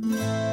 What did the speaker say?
Música